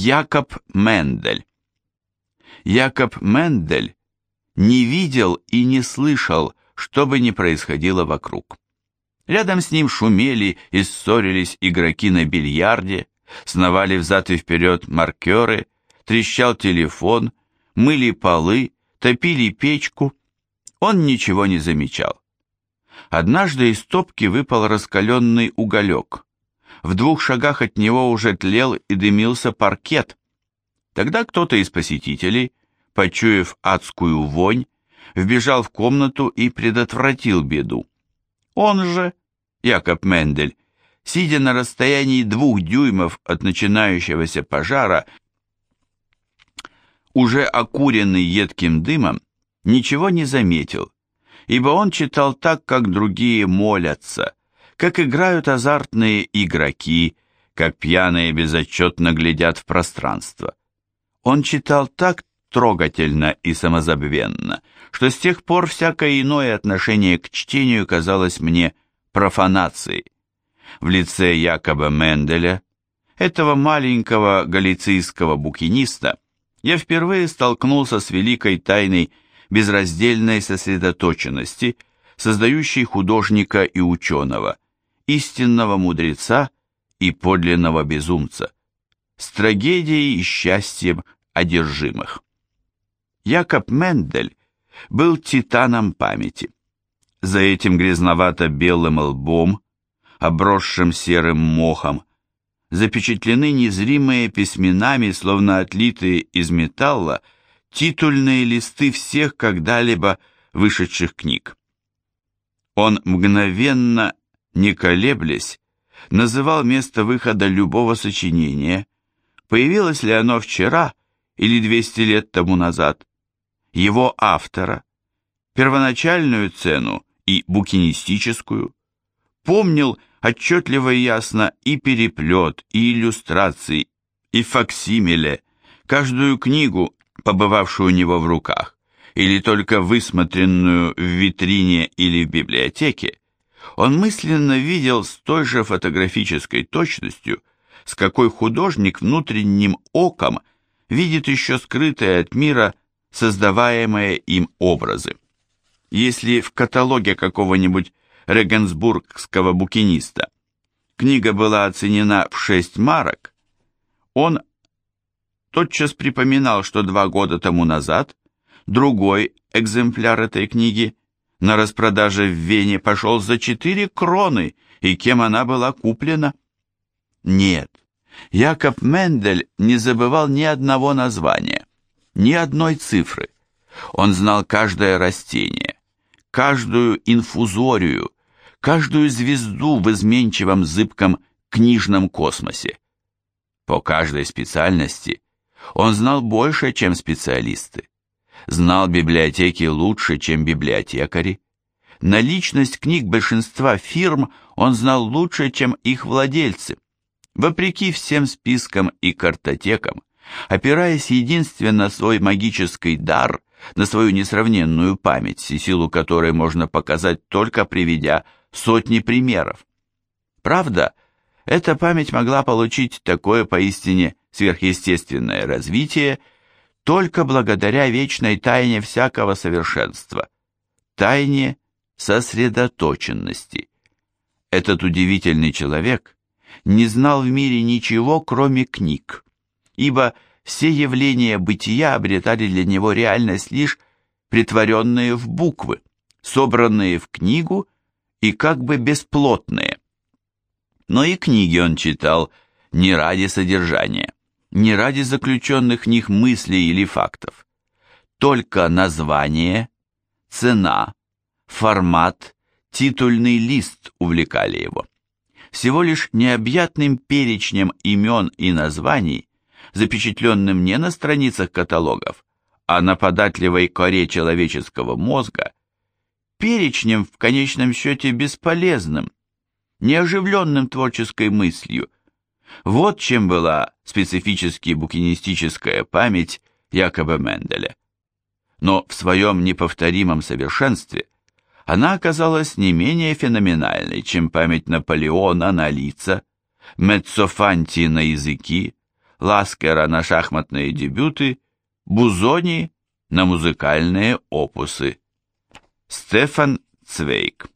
Якоб Мендель. Якоб Мендель не видел и не слышал, что бы ни происходило вокруг. Рядом с ним шумели и ссорились игроки на бильярде, сновали взад и вперед маркеры, трещал телефон, мыли полы, топили печку. Он ничего не замечал. Однажды из топки выпал раскаленный уголек. В двух шагах от него уже тлел и дымился паркет. Тогда кто-то из посетителей, почуяв адскую вонь, вбежал в комнату и предотвратил беду. Он же, Якоб Мендель, сидя на расстоянии двух дюймов от начинающегося пожара, уже окуренный едким дымом, ничего не заметил, ибо он читал так, как другие молятся, как играют азартные игроки, как пьяные безотчетно глядят в пространство. Он читал так трогательно и самозабвенно, что с тех пор всякое иное отношение к чтению казалось мне профанацией. В лице Якоба Менделя, этого маленького галицийского букиниста, я впервые столкнулся с великой тайной безраздельной сосредоточенности, создающей художника и ученого, истинного мудреца и подлинного безумца, с трагедией и счастьем одержимых. Якоб Мендель был титаном памяти. За этим грязновато-белым лбом, обросшим серым мохом, запечатлены незримые письменами, словно отлитые из металла, титульные листы всех когда-либо вышедших книг. Он мгновенно, не колеблясь, называл место выхода любого сочинения, появилось ли оно вчера или 200 лет тому назад, его автора, первоначальную цену и букинистическую, помнил отчетливо и ясно и переплет, и иллюстрации, и факсимиле, каждую книгу, побывавшую у него в руках, или только высмотренную в витрине или в библиотеке, он мысленно видел с той же фотографической точностью, с какой художник внутренним оком видит еще скрытые от мира создаваемые им образы. Если в каталоге какого-нибудь регенсбургского букиниста книга была оценена в 6 марок, он тотчас припоминал, что два года тому назад другой экземпляр этой книги на распродаже в Вене пошел за 4 кроны, и кем она была куплена? Нет, Якоб Мендель не забывал ни одного названия, ни одной цифры. Он знал каждое растение, каждую инфузорию, каждую звезду в изменчивом зыбком книжном космосе. По каждой специальности он знал больше, чем специалисты. Знал библиотеки лучше, чем библиотекари. Наличность книг большинства фирм он знал лучше, чем их владельцы. Вопреки всем спискам и картотекам, опираясь единственно на свой магический дар, на свою несравненную память, силу которой можно показать только приведя сотни примеров. Правда, эта память могла получить такое поистине сверхъестественное развитие только благодаря вечной тайне всякого совершенства, тайне сосредоточенности. Этот удивительный человек не знал в мире ничего, кроме книг, ибо все явления бытия обретали для него реальность лишь притворенные в буквы, собранные в книгу и как бы бесплотные. Но и книги он читал не ради содержания, не ради заключенных в них мыслей или фактов. Только название, цена, формат, титульный лист увлекали его всего лишь необъятным перечнем имен и названий, запечатленным не на страницах каталогов, а на податливой коре человеческого мозга, перечнем в конечном счете бесполезным, неоживленным творческой мыслью. Вот чем была специфически букинистическая память Якоба Менделя. Но в своем неповторимом совершенстве – она оказалась не менее феноменальной, чем память Наполеона на лица, Меццофанти на языки, Ласкера на шахматные дебюты, Бузони на музыкальные опусы. Стефан Цвейк